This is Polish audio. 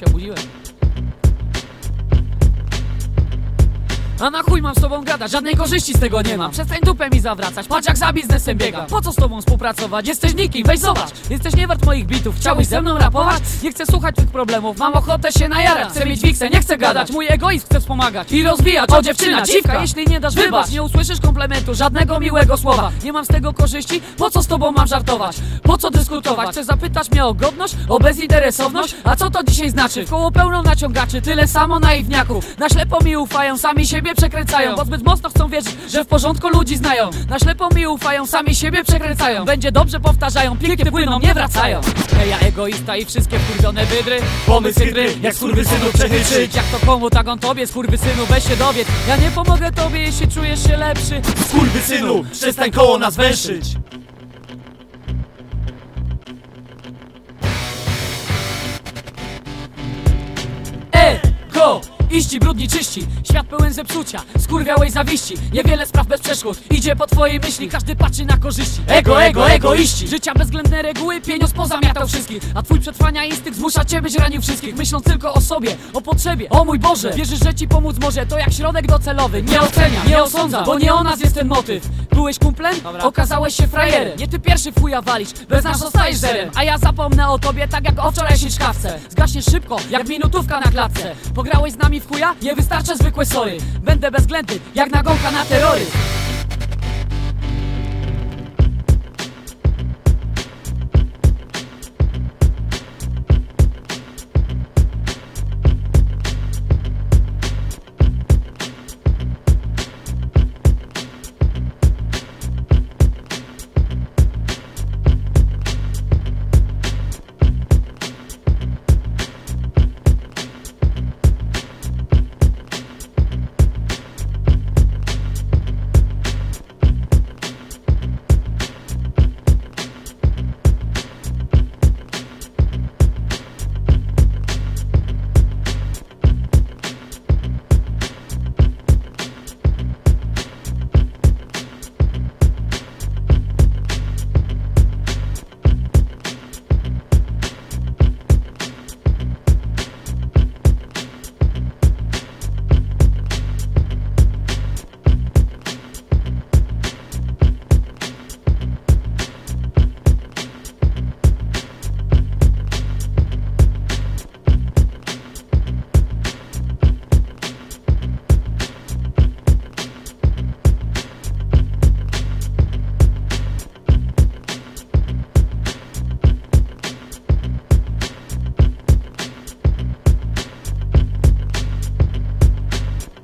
叫吴一文。A na chuj mam z tobą gadać, żadnej korzyści z tego nie mam. Przestań dupę mi zawracać, patrz jak za biznesem biegam. Po co z tobą współpracować? Jesteś nikim, weź zobacz. Jesteś nie wart moich bitów, chciałbyś ze mną rapować? Nie chcę słuchać tych problemów, mam ochotę się najarać. Chcę mieć wiksę, nie chcę gadać, mój egoizm chcę wspomagać I rozwijać, o dziewczyna, dziwka. Jeśli nie dasz wybacz, nie usłyszysz komplementu, żadnego miłego słowa. Nie mam z tego korzyści, po co z tobą mam żartować? Po co dyskutować? Chcesz zapytać mnie o godność, o bezinteresowność? A co to dzisiaj znaczy? W koło pełną naciągaczy, tyle samo naiwniaków. Na ślepo mi ufają, sami siebie przekręcają Bo zbyt mocno chcą wierzyć, że w porządku ludzi znają. Na ślepo mi ufają, sami siebie przekręcają. Będzie dobrze powtarzają, pięknie płyną, nie wracają. Hej, ja egoista i wszystkie wkurwione wydry. Pomysł chytry, jak skurwysynu przechytrzyć. Jak to komu, tak on tobie, skurwysynu, weź się dowiedz. Ja nie pomogę tobie, jeśli czujesz się lepszy. Skurwysynu, przestań koło nas węszyć Iści, brudni, czyści, świat pełen zepsucia. Skurwiałej zawiści, niewiele spraw bez przeszkód. Idzie po twojej myśli, każdy patrzy na korzyści. Ego, ego, egoiści. Życia bezwzględne reguły, pieniądz pozamiatał wszystkich. A twój przetrwania instynkt zmusza cię być ranił wszystkich. Myśląc tylko o sobie, o potrzebie, o mój Boże. Wierzysz, że ci pomóc może, to jak środek docelowy. Nie ocenia, nie osądza, bo nie o nas jest ten motyw. Byłeś kumplem? Okazałeś się frajerem. Nie ty pierwszy w chuja walisz, bez nas zostajesz zerem. A ja zapomnę o tobie tak jak o wczorajszej szkawce. Zgaśniesz szybko, jak minutówka na klatce. Pograłeś z nami w? Nie wystarcza zwykłe sory Będę bezwzględny, jak nagonka na terroryzm